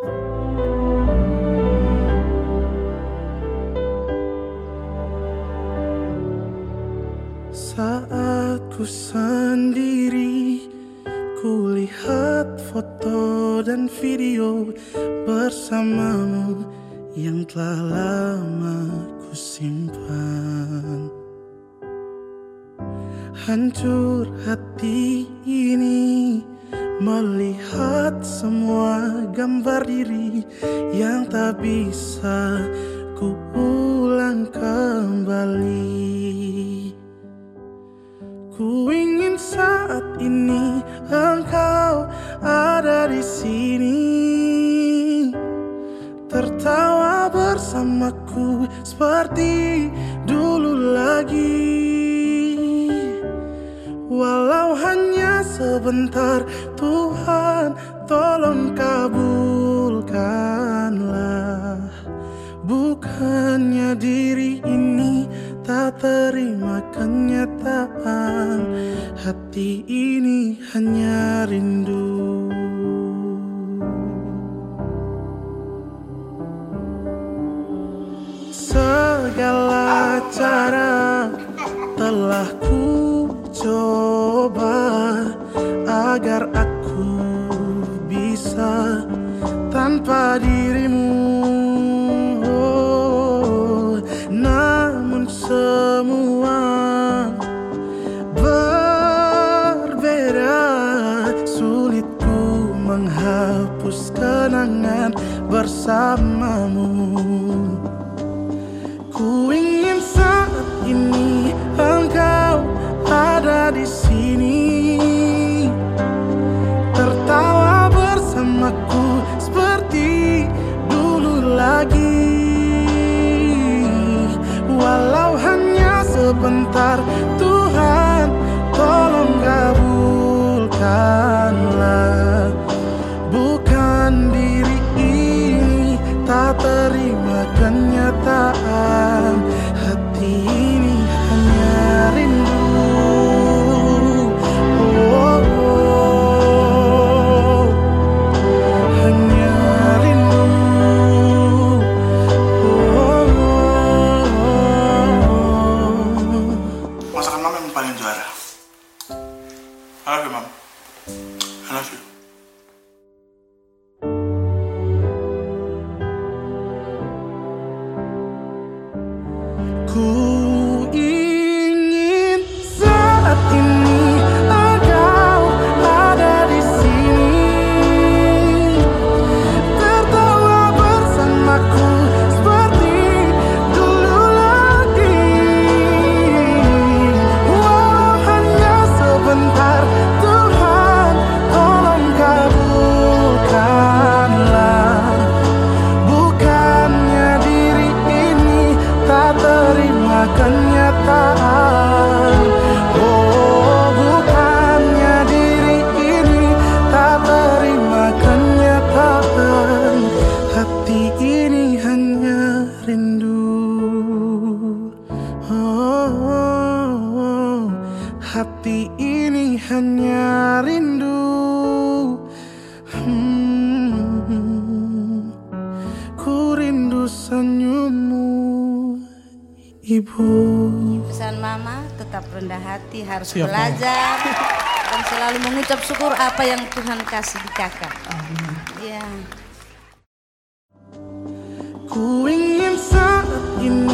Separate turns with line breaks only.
Saat ku sendiri Ku lihat foto dan video bersamamu Yang telah lama ku simpan. Hancur hati Melihat semua gambar diri Yang tak bisa ku ulang kembali. Ku ingin saat ini engkau ada di sini. Tertawa bersamaku seperti dulu lagi sebentar. Tuhan tolong kabulkanlah. Bukannya diri ini tak terima kenyataan. Hati ini hanya rindu. Segala cara bisa tanpa dirimu. Oh, Namun semua berbeda. Sulit ku menghapus kenangan bersamamu. Ku ingin saat ini engkau ada di sini sebentar Tuhan tolong kabulkanlah
Mama yang paling juara. I love you, mom. I love you.
Ku Ini hanya rindu Hmm. Ku rindu senyummu Ibu
Pesan mama tetap rendah hati, harus
Siap, Mama.
belajar dan selalu mengucap syukur apa yang Tuhan kasih di kakak. Iya.
Ku ingin saat ini